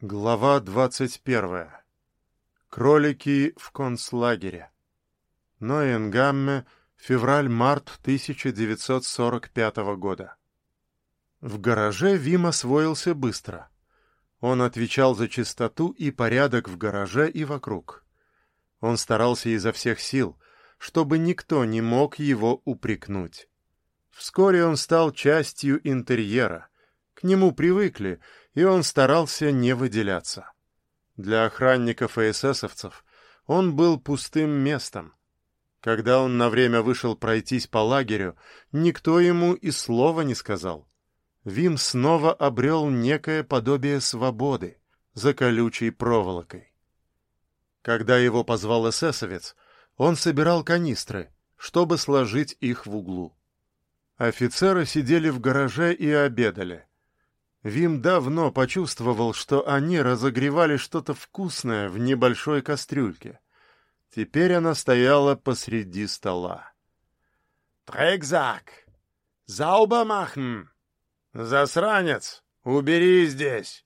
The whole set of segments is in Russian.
Глава двадцать первая. Кролики в концлагере. Ноенгамме, февраль-март 1945 года. В гараже Вим освоился быстро. Он отвечал за чистоту и порядок в гараже и вокруг. Он старался изо всех сил, чтобы никто не мог его упрекнуть. Вскоре он стал частью интерьера. К нему привыкли — и он старался не выделяться. Для охранников и эсэсовцев он был пустым местом. Когда он на время вышел пройтись по лагерю, никто ему и слова не сказал. Вим снова обрел некое подобие свободы за колючей проволокой. Когда его позвал эсэсовец, он собирал канистры, чтобы сложить их в углу. Офицеры сидели в гараже и обедали. Вим давно почувствовал, что они разогревали что-то вкусное в небольшой кастрюльке. Теперь она стояла посреди стола. «Трекзак! Заубер махн! Засранец! Убери здесь!»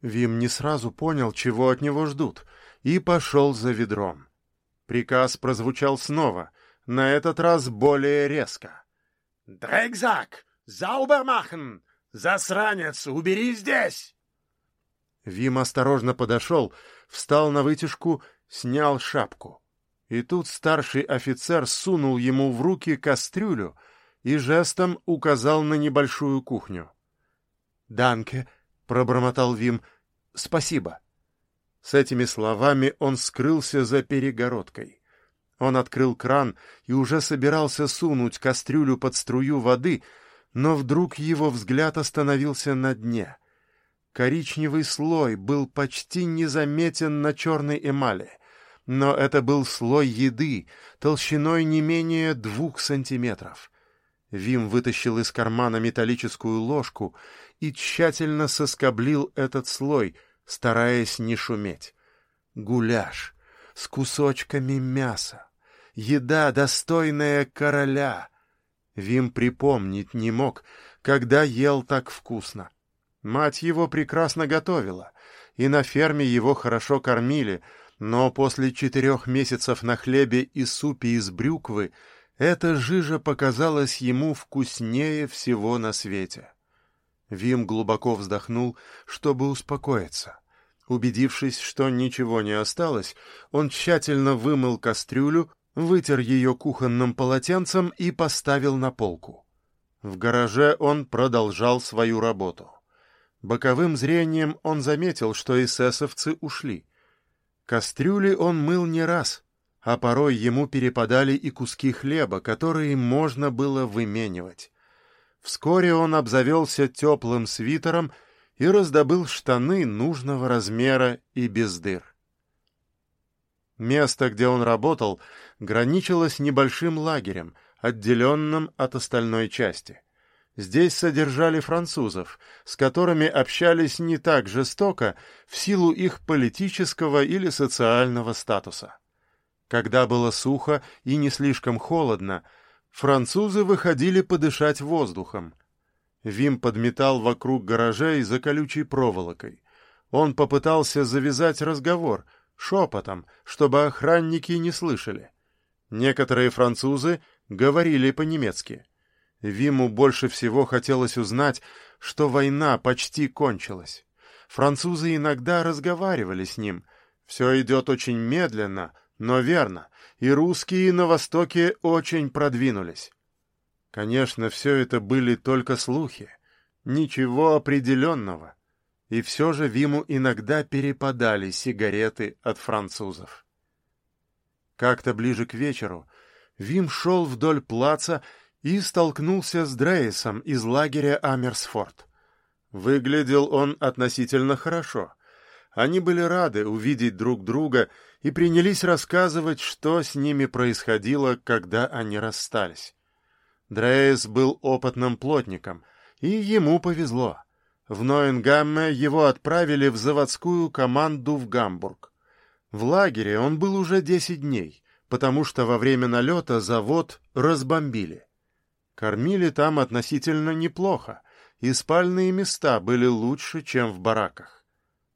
Вим не сразу понял, чего от него ждут, и пошел за ведром. Приказ прозвучал снова, на этот раз более резко. «Дрекзак! Заубер махн! «Засранец, убери здесь!» Вим осторожно подошел, встал на вытяжку, снял шапку. И тут старший офицер сунул ему в руки кастрюлю и жестом указал на небольшую кухню. «Данке», — пробормотал Вим, — «спасибо». С этими словами он скрылся за перегородкой. Он открыл кран и уже собирался сунуть кастрюлю под струю воды — но вдруг его взгляд остановился на дне. Коричневый слой был почти незаметен на черной эмали, но это был слой еды, толщиной не менее двух сантиметров. Вим вытащил из кармана металлическую ложку и тщательно соскоблил этот слой, стараясь не шуметь. Гуляш с кусочками мяса. Еда, достойная короля — Вим припомнить не мог, когда ел так вкусно. Мать его прекрасно готовила, и на ферме его хорошо кормили, но после четырех месяцев на хлебе и супе из брюквы эта жижа показалась ему вкуснее всего на свете. Вим глубоко вздохнул, чтобы успокоиться. Убедившись, что ничего не осталось, он тщательно вымыл кастрюлю, вытер ее кухонным полотенцем и поставил на полку. В гараже он продолжал свою работу. Боковым зрением он заметил, что эсэсовцы ушли. Кастрюли он мыл не раз, а порой ему перепадали и куски хлеба, которые можно было выменивать. Вскоре он обзавелся теплым свитером и раздобыл штаны нужного размера и без дыр. Место, где он работал, граничило с небольшим лагерем, отделенным от остальной части. Здесь содержали французов, с которыми общались не так жестоко в силу их политического или социального статуса. Когда было сухо и не слишком холодно, французы выходили подышать воздухом. Вим подметал вокруг гаражей за колючей проволокой. Он попытался завязать разговор — шепотом, чтобы охранники не слышали. Некоторые французы говорили по-немецки. Виму больше всего хотелось узнать, что война почти кончилась. Французы иногда разговаривали с ним. Все идет очень медленно, но верно, и русские на Востоке очень продвинулись. Конечно, все это были только слухи. Ничего определенного и все же Виму иногда перепадали сигареты от французов. Как-то ближе к вечеру Вим шел вдоль плаца и столкнулся с Дрейсом из лагеря Амерсфорд. Выглядел он относительно хорошо. Они были рады увидеть друг друга и принялись рассказывать, что с ними происходило, когда они расстались. Дрейс был опытным плотником, и ему повезло — в Ноенгамме его отправили в заводскую команду в Гамбург. В лагере он был уже десять дней, потому что во время налета завод разбомбили. Кормили там относительно неплохо, и спальные места были лучше, чем в бараках.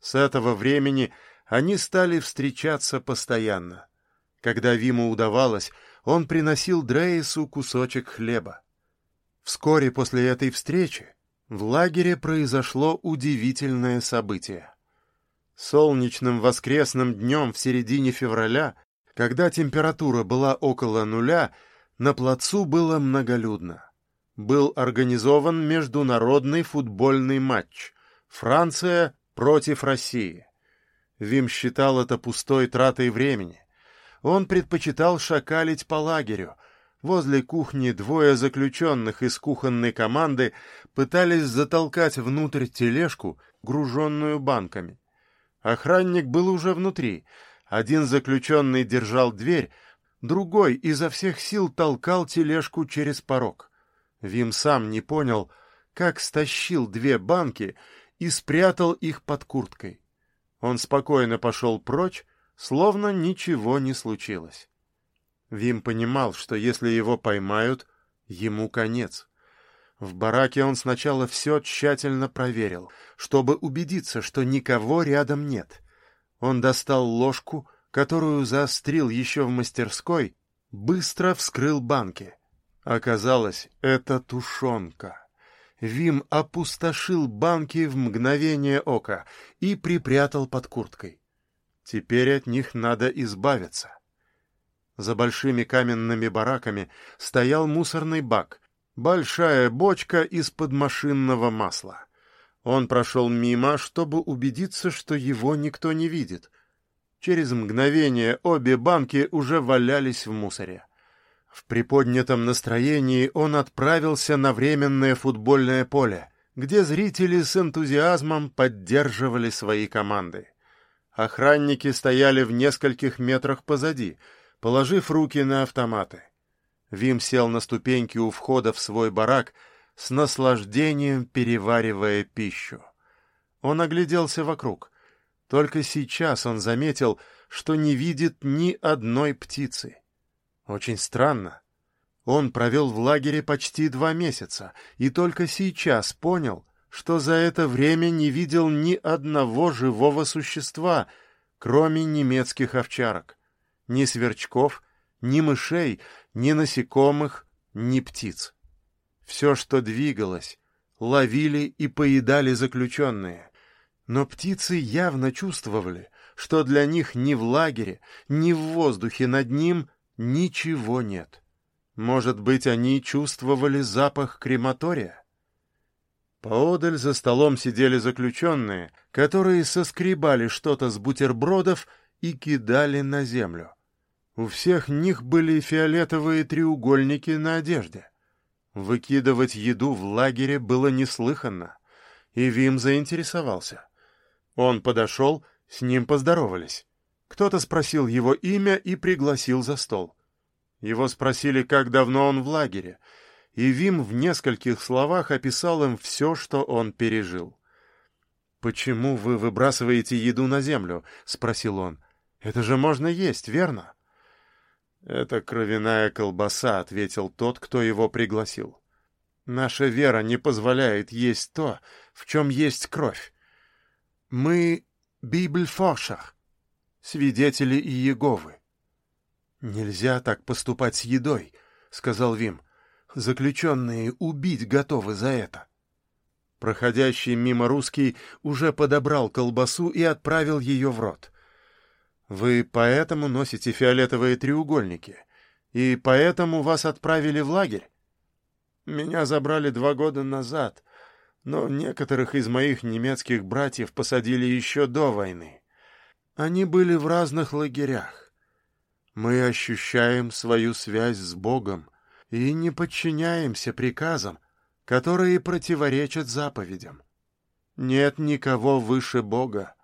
С этого времени они стали встречаться постоянно. Когда Виму удавалось, он приносил Дрейсу кусочек хлеба. Вскоре после этой встречи в лагере произошло удивительное событие. Солнечным воскресным днем в середине февраля, когда температура была около нуля, на плацу было многолюдно. Был организован международный футбольный матч «Франция против России». Вим считал это пустой тратой времени. Он предпочитал шакалить по лагерю. Возле кухни двое заключенных из кухонной команды пытались затолкать внутрь тележку, груженную банками. Охранник был уже внутри. Один заключенный держал дверь, другой изо всех сил толкал тележку через порог. Вим сам не понял, как стащил две банки и спрятал их под курткой. Он спокойно пошел прочь, словно ничего не случилось. Вим понимал, что если его поймают, ему конец. В бараке он сначала все тщательно проверил, чтобы убедиться, что никого рядом нет. Он достал ложку, которую заострил еще в мастерской, быстро вскрыл банки. Оказалось, это тушенка. Вим опустошил банки в мгновение ока и припрятал под курткой. Теперь от них надо избавиться. За большими каменными бараками стоял мусорный бак, Большая бочка из-под машинного масла. Он прошел мимо, чтобы убедиться, что его никто не видит. Через мгновение обе банки уже валялись в мусоре. В приподнятом настроении он отправился на временное футбольное поле, где зрители с энтузиазмом поддерживали свои команды. Охранники стояли в нескольких метрах позади, положив руки на автоматы. Вим сел на ступеньки у входа в свой барак, с наслаждением переваривая пищу. Он огляделся вокруг. Только сейчас он заметил, что не видит ни одной птицы. Очень странно. Он провел в лагере почти два месяца и только сейчас понял, что за это время не видел ни одного живого существа, кроме немецких овчарок. Ни сверчков, ни мышей, ни насекомых, ни птиц. Все, что двигалось, ловили и поедали заключенные. Но птицы явно чувствовали, что для них ни в лагере, ни в воздухе над ним ничего нет. Может быть, они чувствовали запах крематория? Поодаль за столом сидели заключенные, которые соскребали что-то с бутербродов и кидали на землю. У всех них были фиолетовые треугольники на одежде. Выкидывать еду в лагере было неслыханно, и Вим заинтересовался. Он подошел, с ним поздоровались. Кто-то спросил его имя и пригласил за стол. Его спросили, как давно он в лагере, и Вим в нескольких словах описал им все, что он пережил. «Почему вы выбрасываете еду на землю?» — спросил он. «Это же можно есть, верно?» «Это кровяная колбаса», — ответил тот, кто его пригласил. «Наша вера не позволяет есть то, в чем есть кровь. Мы — Библьфоршах, свидетели Иеговы». «Нельзя так поступать с едой», — сказал Вим. «Заключенные убить готовы за это». Проходящий мимо русский уже подобрал колбасу и отправил ее в рот. Вы поэтому носите фиолетовые треугольники? И поэтому вас отправили в лагерь? Меня забрали два года назад, но некоторых из моих немецких братьев посадили еще до войны. Они были в разных лагерях. Мы ощущаем свою связь с Богом и не подчиняемся приказам, которые противоречат заповедям. Нет никого выше Бога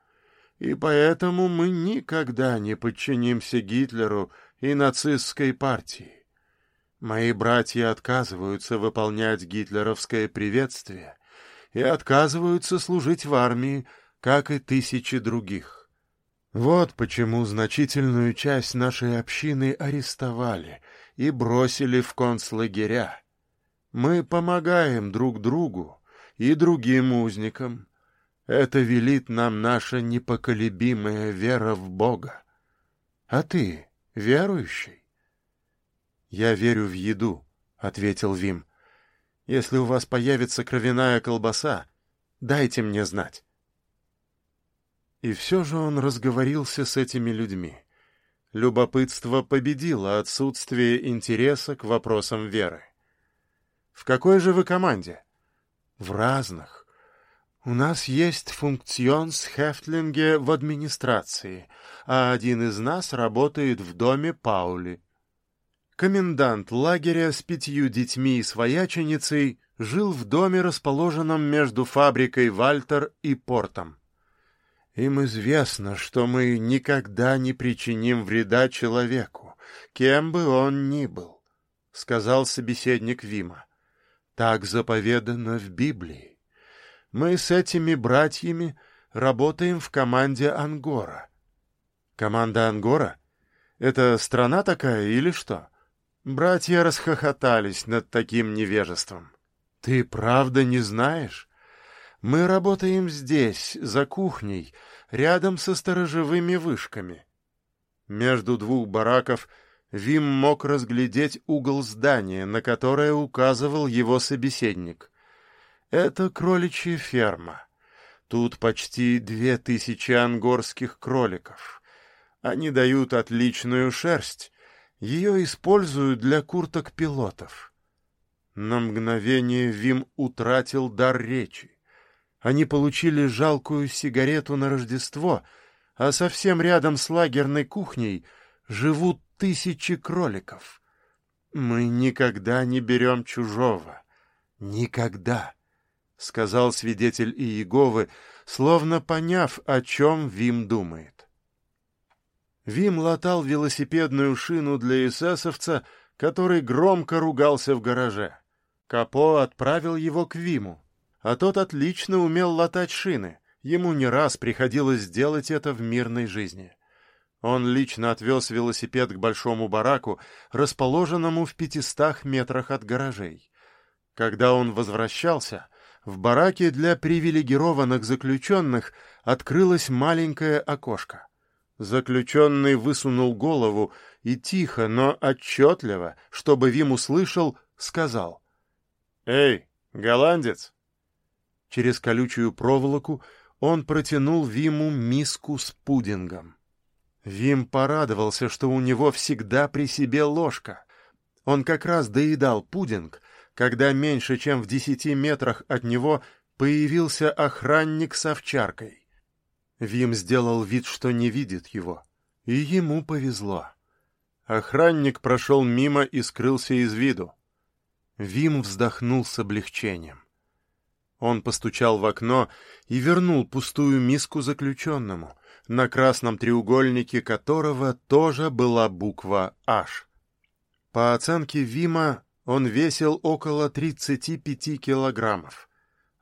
и поэтому мы никогда не подчинимся Гитлеру и нацистской партии. Мои братья отказываются выполнять гитлеровское приветствие и отказываются служить в армии, как и тысячи других. Вот почему значительную часть нашей общины арестовали и бросили в концлагеря. Мы помогаем друг другу и другим узникам, Это велит нам наша непоколебимая вера в Бога. А ты верующий? Я верю в еду, — ответил Вим. Если у вас появится кровяная колбаса, дайте мне знать. И все же он разговорился с этими людьми. Любопытство победило отсутствие интереса к вопросам веры. «В какой же вы команде?» «В разных. У нас есть функционс-хефтлинге в администрации, а один из нас работает в доме Паули. Комендант лагеря с пятью детьми и свояченицей жил в доме, расположенном между фабрикой «Вальтер» и портом. Им известно, что мы никогда не причиним вреда человеку, кем бы он ни был, — сказал собеседник Вима. Так заповедано в Библии. Мы с этими братьями работаем в команде Ангора. Команда Ангора? Это страна такая или что? — Братья расхохотались над таким невежеством. «Ты правда не знаешь? Мы работаем здесь, за кухней, рядом со сторожевыми вышками». Между двух бараков Вим мог разглядеть угол здания, на которое указывал его собеседник. «Это кроличья ферма. Тут почти две тысячи ангорских кроликов. Они дают отличную шерсть» Ее используют для курток пилотов. На мгновение Вим утратил дар речи. Они получили жалкую сигарету на Рождество, а совсем рядом с лагерной кухней живут тысячи кроликов. Мы никогда не берем чужого. Никогда, — сказал свидетель Иеговы, словно поняв, о чем Вим думает. Вим латал велосипедную шину для эсэсовца, который громко ругался в гараже. Капо отправил его к Виму, а тот отлично умел латать шины. Ему не раз приходилось делать это в мирной жизни. Он лично отвез велосипед к большому бараку, расположенному в пятистах метрах от гаражей. Когда он возвращался, в бараке для привилегированных заключенных открылось маленькое окошко. Заключенный высунул голову и тихо, но отчетливо, чтобы Вим услышал, сказал. «Эй, голландец!» Через колючую проволоку он протянул Виму миску с пудингом. Вим порадовался, что у него всегда при себе ложка. Он как раз доедал пудинг, когда меньше чем в десяти метрах от него появился охранник с овчаркой. Вим сделал вид, что не видит его, и ему повезло. Охранник прошел мимо и скрылся из виду. Вим вздохнул с облегчением. Он постучал в окно и вернул пустую миску заключенному, на красном треугольнике которого тоже была буква «H». По оценке Вима, он весил около 35 килограммов.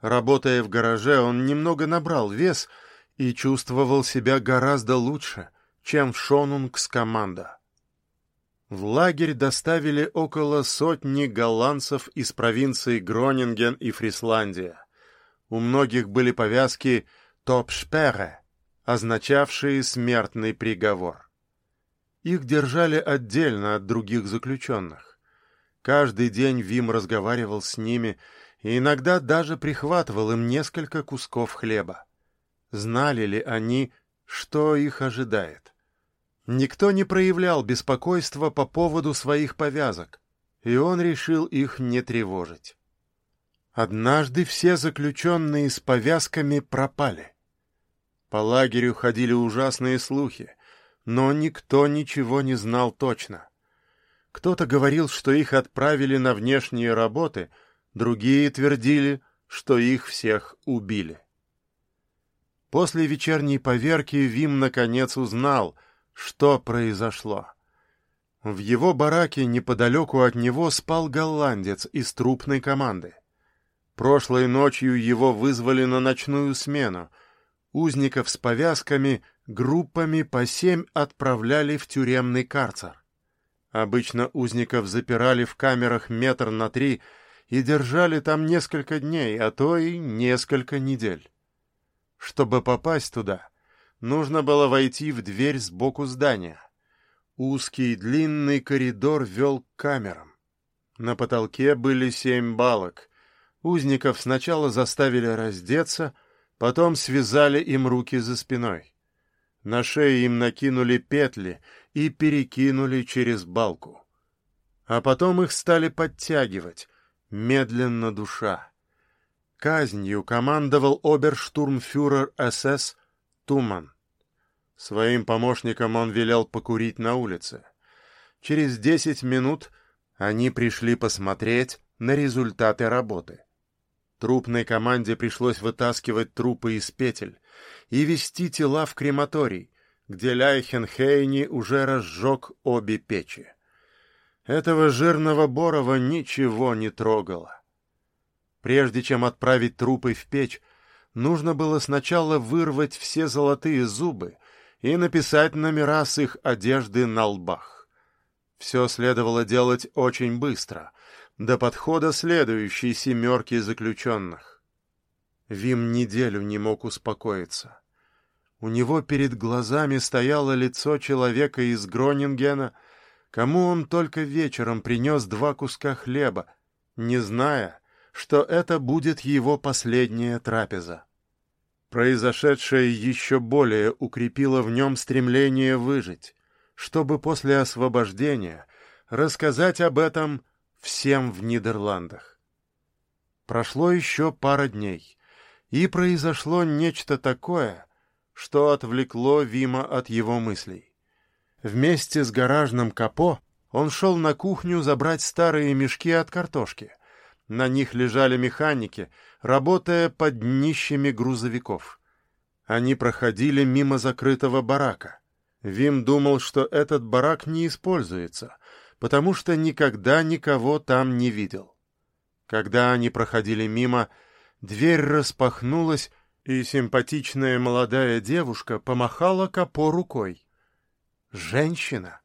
Работая в гараже, он немного набрал вес — и чувствовал себя гораздо лучше, чем в Шонунгс-команда. В лагерь доставили около сотни голландцев из провинций Гронинген и Фрисландия. У многих были повязки «топшпере», означавшие смертный приговор. Их держали отдельно от других заключенных. Каждый день Вим разговаривал с ними и иногда даже прихватывал им несколько кусков хлеба. Знали ли они, что их ожидает? Никто не проявлял беспокойства по поводу своих повязок, и он решил их не тревожить. Однажды все заключенные с повязками пропали. По лагерю ходили ужасные слухи, но никто ничего не знал точно. Кто-то говорил, что их отправили на внешние работы, другие твердили, что их всех убили. После вечерней поверки Вим наконец узнал, что произошло. В его бараке неподалеку от него спал голландец из трупной команды. Прошлой ночью его вызвали на ночную смену. Узников с повязками группами по семь отправляли в тюремный карцер. Обычно узников запирали в камерах метр на три и держали там несколько дней, а то и несколько недель. Чтобы попасть туда, нужно было войти в дверь сбоку здания. Узкий длинный коридор вел к камерам. На потолке были семь балок. Узников сначала заставили раздеться, потом связали им руки за спиной. На шее им накинули петли и перекинули через балку. А потом их стали подтягивать, медленно душа. Казнью командовал оберштурмфюрер СС Туман. Своим помощникам он велел покурить на улице. Через десять минут они пришли посмотреть на результаты работы. Трупной команде пришлось вытаскивать трупы из петель и вести тела в крематорий, где Ляйхенхейни уже разжег обе печи. Этого жирного Борова ничего не трогало. Прежде чем отправить трупы в печь, нужно было сначала вырвать все золотые зубы и написать номера с их одежды на лбах. Все следовало делать очень быстро, до подхода следующей семерки заключенных. Вим неделю не мог успокоиться. У него перед глазами стояло лицо человека из Гронингена, кому он только вечером принес два куска хлеба, не зная, что это будет его последняя трапеза. Произошедшее еще более укрепило в нем стремление выжить, чтобы после освобождения рассказать об этом всем в Нидерландах. Прошло еще пара дней, и произошло нечто такое, что отвлекло Вима от его мыслей. Вместе с гаражным капо он шел на кухню забрать старые мешки от картошки — на них лежали механики, работая под днищами грузовиков. Они проходили мимо закрытого барака. Вим думал, что этот барак не используется, потому что никогда никого там не видел. Когда они проходили мимо, дверь распахнулась, и симпатичная молодая девушка помахала Капо рукой. Женщина?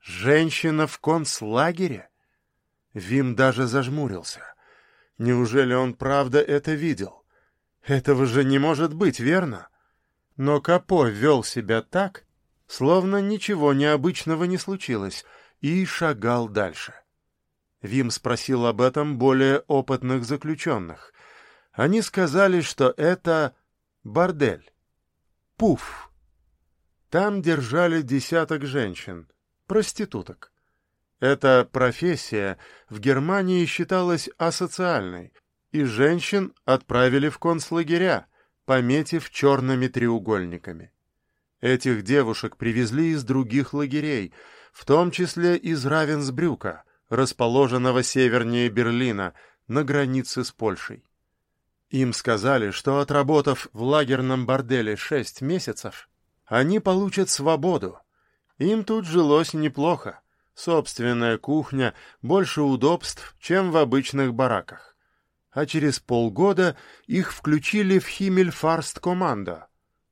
Женщина в концлагере? Вим даже зажмурился. Неужели он правда это видел? Этого же не может быть, верно? Но Капо вел себя так, словно ничего необычного не случилось, и шагал дальше. Вим спросил об этом более опытных заключенных. Они сказали, что это бордель. Пуф. Там держали десяток женщин, проституток. Эта профессия в Германии считалась асоциальной, и женщин отправили в концлагеря, пометив черными треугольниками. Этих девушек привезли из других лагерей, в том числе из Равенсбрюка, расположенного севернее Берлина, на границе с Польшей. Им сказали, что отработав в лагерном борделе шесть месяцев, они получат свободу. Им тут жилось неплохо. Собственная кухня, больше удобств, чем в обычных бараках. А через полгода их включили в Химмельфарст команда,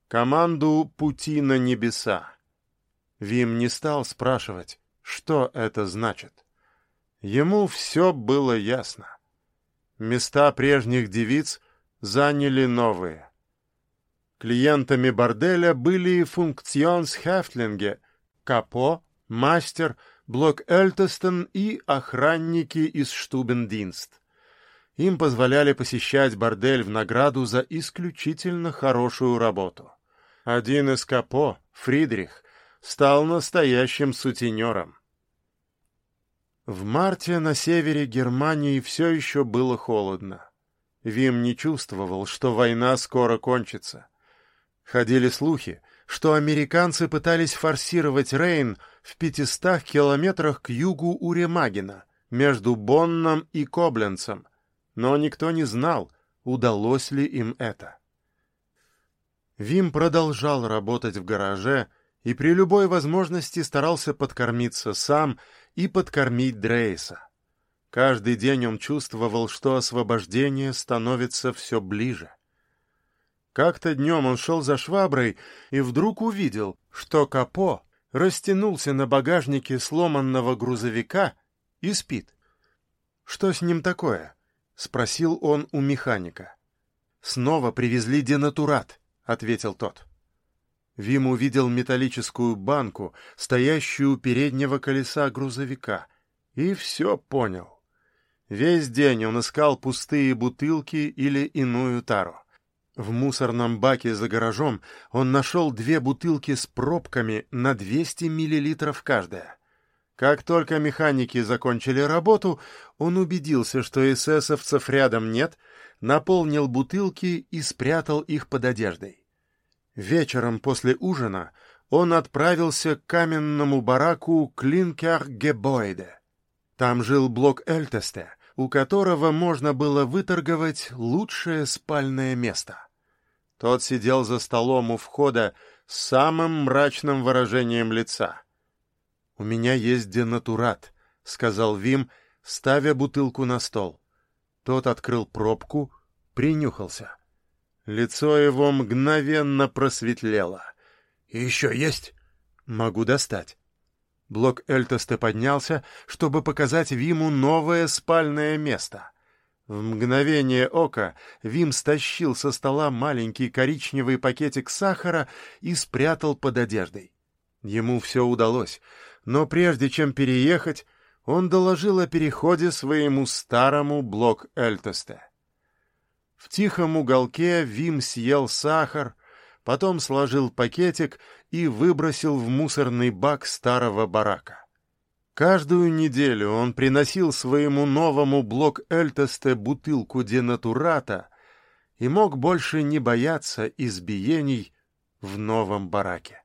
команду «Пути на небеса». Вим не стал спрашивать, что это значит. Ему все было ясно. Места прежних девиц заняли новые. Клиентами борделя были функционсхефтлинге, капо, мастер — Блок Эльтестон и охранники из Штубендинст. Им позволяли посещать бордель в награду за исключительно хорошую работу. Один из капо, Фридрих, стал настоящим сутенером. В марте на севере Германии все еще было холодно. Вим не чувствовал, что война скоро кончится. Ходили слухи, что американцы пытались форсировать Рейн в 500 километрах к югу Уремагина, между Бонном и Кобленцем, но никто не знал, удалось ли им это. Вим продолжал работать в гараже и при любой возможности старался подкормиться сам и подкормить Дрейса. Каждый день он чувствовал, что освобождение становится все ближе. Как-то днем он шел за шваброй и вдруг увидел, что Капо растянулся на багажнике сломанного грузовика и спит. «Что с ним такое?» — спросил он у механика. снова привезли денатурат», — ответил тот. Вим увидел металлическую банку, стоящую у переднего колеса грузовика, и все понял. Весь день он искал пустые бутылки или иную тару. В мусорном баке за гаражом он нашел две бутылки с пробками на 200 миллилитров каждая. Как только механики закончили работу, он убедился, что эсэсовцев рядом нет, наполнил бутылки и спрятал их под одеждой. Вечером после ужина он отправился к каменному бараку Клинкер-Гебойде. Там жил блок Эльтесте, у которого можно было выторговать лучшее спальное место. Тот сидел за столом у входа с самым мрачным выражением лица. «У меня есть денатурат», — сказал Вим, ставя бутылку на стол. Тот открыл пробку, принюхался. Лицо его мгновенно просветлело. «Еще есть?» «Могу достать». Блок Эльтоста поднялся, чтобы показать Виму новое спальное место. В мгновение ока Вим стащил со стола маленький коричневый пакетик сахара и спрятал под одеждой. Ему все удалось, но прежде чем переехать, он доложил о переходе своему старому блок Эльтосте. В тихом уголке Вим съел сахар, потом сложил пакетик и выбросил в мусорный бак старого барака. Каждую неделю он приносил своему новому блок Эльтесте бутылку денатурата и мог больше не бояться избиений в новом бараке.